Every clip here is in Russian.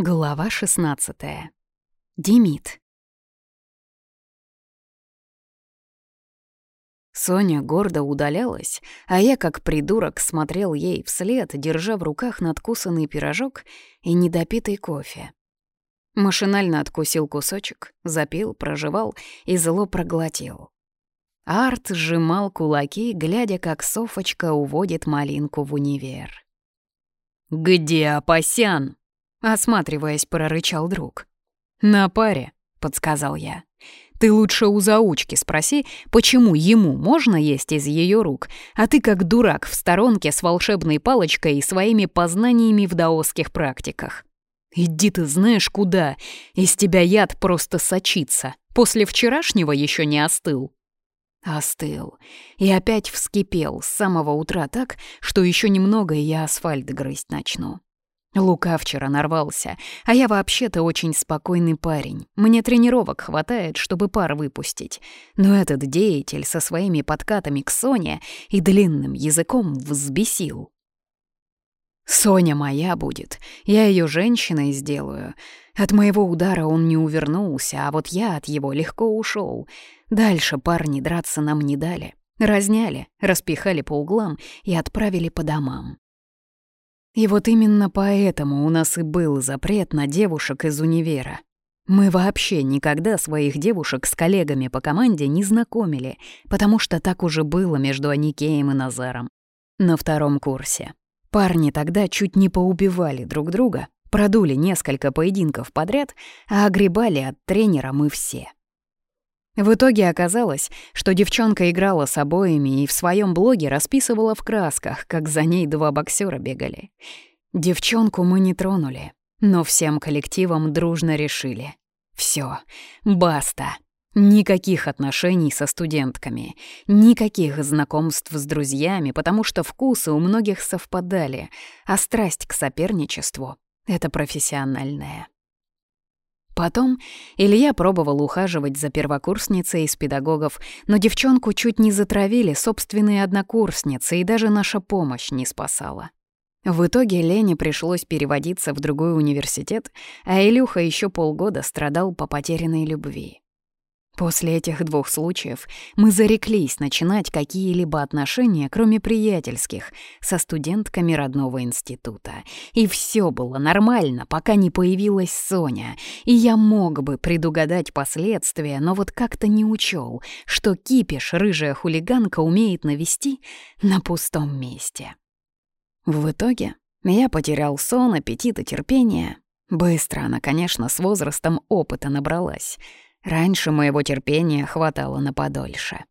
Глава 16. Демид. Соня гордо удалялась, а я, как придурок, смотрел ей вслед, держа в руках надкусанный пирожок и недопитый кофе. Машинально откусил кусочек, запил, прожевал и зло проглотил. Арт сжимал кулаки, глядя, как Софочка уводит малинку в универ. «Где Апасян?» осматриваясь, прорычал друг. «На паре», — подсказал я. «Ты лучше у заучки спроси, почему ему можно есть из ее рук, а ты как дурак в сторонке с волшебной палочкой и своими познаниями в даосских практиках». «Иди ты знаешь куда! Из тебя яд просто сочится. После вчерашнего еще не остыл». Остыл. И опять вскипел с самого утра так, что еще немного и я асфальт грызть начну. Лука вчера нарвался, а я вообще-то очень спокойный парень. Мне тренировок хватает, чтобы пар выпустить. Но этот деятель со своими подкатами к Соне и длинным языком взбесил. «Соня моя будет. Я ее женщиной сделаю. От моего удара он не увернулся, а вот я от его легко ушел. Дальше парни драться нам не дали. Разняли, распихали по углам и отправили по домам. И вот именно поэтому у нас и был запрет на девушек из универа. Мы вообще никогда своих девушек с коллегами по команде не знакомили, потому что так уже было между Аникеем и Назаром. На втором курсе. Парни тогда чуть не поубивали друг друга, продули несколько поединков подряд, а огребали от тренера мы все. В итоге оказалось, что девчонка играла с обоими и в своем блоге расписывала в красках, как за ней два боксера бегали. Девчонку мы не тронули, но всем коллективом дружно решили. Все, баста. Никаких отношений со студентками, никаких знакомств с друзьями, потому что вкусы у многих совпадали, а страсть к соперничеству — это профессиональная. Потом Илья пробовал ухаживать за первокурсницей из педагогов, но девчонку чуть не затравили собственные однокурсницы, и даже наша помощь не спасала. В итоге Лене пришлось переводиться в другой университет, а Илюха еще полгода страдал по потерянной любви. После этих двух случаев мы зареклись начинать какие-либо отношения, кроме приятельских, со студентками родного института. И все было нормально, пока не появилась Соня. И я мог бы предугадать последствия, но вот как-то не учел, что кипиш рыжая хулиганка умеет навести на пустом месте. В итоге я потерял сон, аппетит и терпение. Быстро она, конечно, с возрастом опыта набралась — Раньше моего терпения хватало на подольше.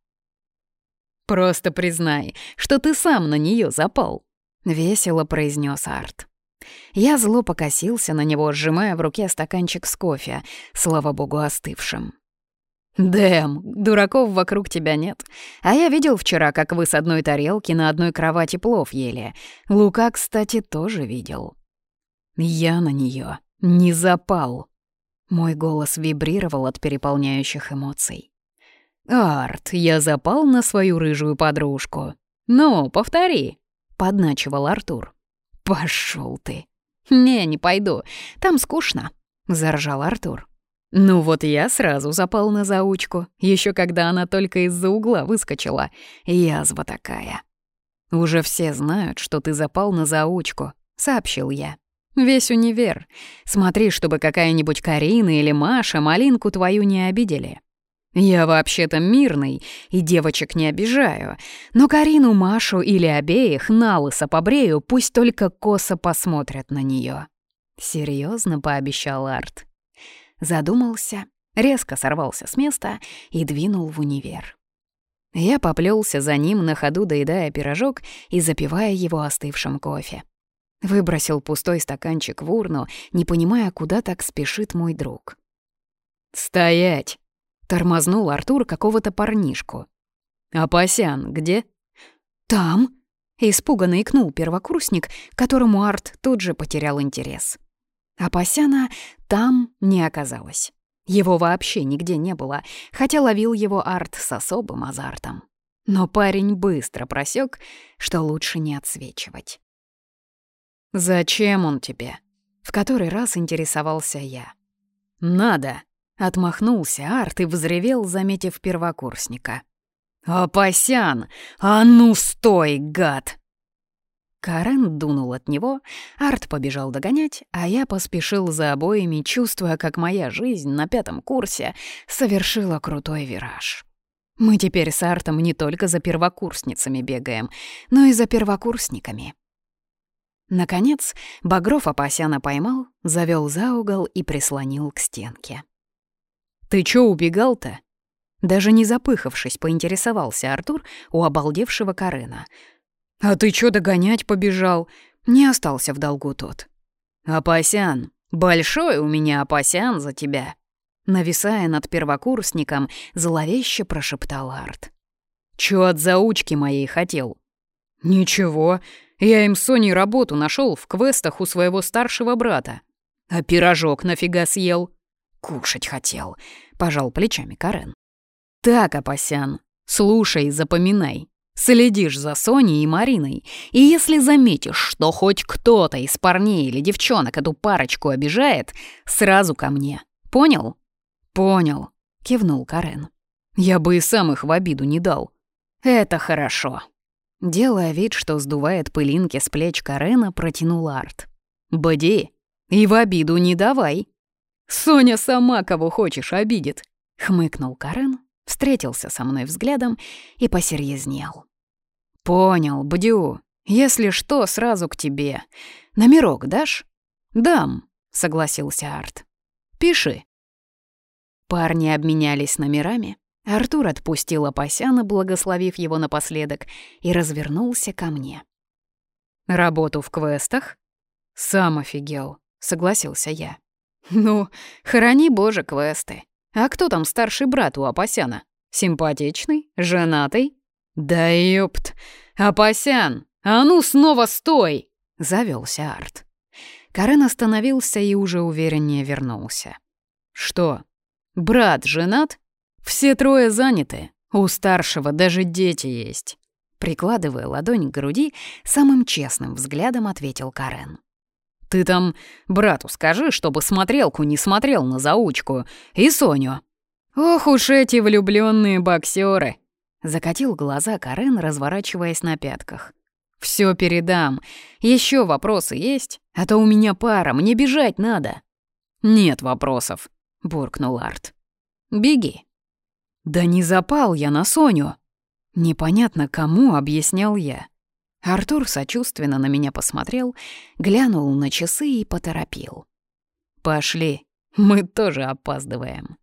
«Просто признай, что ты сам на нее запал», — весело произнес Арт. Я зло покосился на него, сжимая в руке стаканчик с кофе, слава богу, остывшим. «Дэм, дураков вокруг тебя нет. А я видел вчера, как вы с одной тарелки на одной кровати плов ели. Лука, кстати, тоже видел». «Я на нее не запал», мой голос вибрировал от переполняющих эмоций. «Арт, я запал на свою рыжую подружку. Ну, повтори», — подначивал Артур. «Пошёл ты». «Не, не пойду. Там скучно», — заржал Артур. «Ну вот я сразу запал на заучку, еще когда она только из-за угла выскочила. Язва такая». «Уже все знают, что ты запал на заучку», — сообщил я. Весь универ. Смотри, чтобы какая-нибудь Карина или Маша малинку твою не обидели. Я вообще-то мирный и девочек не обижаю, но Карину, Машу или обеих на лысо побрею, пусть только косо посмотрят на нее. Серьезно пообещал Арт. Задумался, резко сорвался с места и двинул в универ. Я поплелся за ним на ходу, доедая пирожок и запивая его остывшим кофе. Выбросил пустой стаканчик в урну, не понимая, куда так спешит мой друг. «Стоять!» — тормознул Артур какого-то парнишку. «Апасян где?» «Там!» — испуганно икнул первокурсник, которому Арт тут же потерял интерес. Апасяна там не оказалось. Его вообще нигде не было, хотя ловил его Арт с особым азартом. Но парень быстро просек, что лучше не отсвечивать. «Зачем он тебе?» В который раз интересовался я. «Надо!» — отмахнулся Арт и взревел, заметив первокурсника. «Опасян! А ну стой, гад!» Карен дунул от него, Арт побежал догонять, а я поспешил за обоими, чувствуя, как моя жизнь на пятом курсе совершила крутой вираж. Мы теперь с Артом не только за первокурсницами бегаем, но и за первокурсниками. Наконец, Багров Апасяна поймал, завёл за угол и прислонил к стенке. «Ты чё убегал-то?» Даже не запыхавшись, поинтересовался Артур у обалдевшего Карена. «А ты чё догонять побежал?» Не остался в долгу тот. Опасян, большой у меня опасян за тебя!» Нависая над первокурсником, зловеще прошептал Арт. «Чё от заучки моей хотел?» «Ничего», я им Сони работу нашел в квестах у своего старшего брата. А пирожок нафига съел? Кушать хотел, пожал плечами Карен. Так, Апасян, слушай, и запоминай. Следишь за Соней и Мариной, и если заметишь, что хоть кто-то из парней или девчонок эту парочку обижает, сразу ко мне. Понял? Понял, кивнул Карен. Я бы и сам их в обиду не дал. Это хорошо. Делая вид, что сдувает пылинки с плеч Карена, протянул Арт. «Бди, и в обиду не давай!» «Соня сама кого хочешь обидит!» — хмыкнул Карен, встретился со мной взглядом и посерьезнел. «Понял, Бдю. Если что, сразу к тебе. Номерок дашь?» «Дам», — согласился Арт. «Пиши». Парни обменялись номерами, Артур отпустил Апасяна, благословив его напоследок, и развернулся ко мне. «Работу в квестах?» «Сам офигел», — согласился я. «Ну, храни боже квесты. А кто там старший брат у Апасяна? Симпатичный? Женатый?» «Да ёпт! Апасян! А ну снова стой!» — завелся Арт. Карен остановился и уже увереннее вернулся. «Что? Брат женат?» Все трое заняты. У старшего даже дети есть. Прикладывая ладонь к груди, самым честным взглядом ответил Карен. «Ты там брату скажи, чтобы смотрелку не смотрел на заучку. И Соню». «Ох уж эти влюбленные боксеры!» Закатил глаза Карен, разворачиваясь на пятках. «Все передам. Еще вопросы есть? А то у меня пара, мне бежать надо». «Нет вопросов», — буркнул Арт. «Беги». Да не запал я на Соню. Непонятно, кому объяснял я. Артур сочувственно на меня посмотрел, глянул на часы и поторопил. «Пошли, мы тоже опаздываем».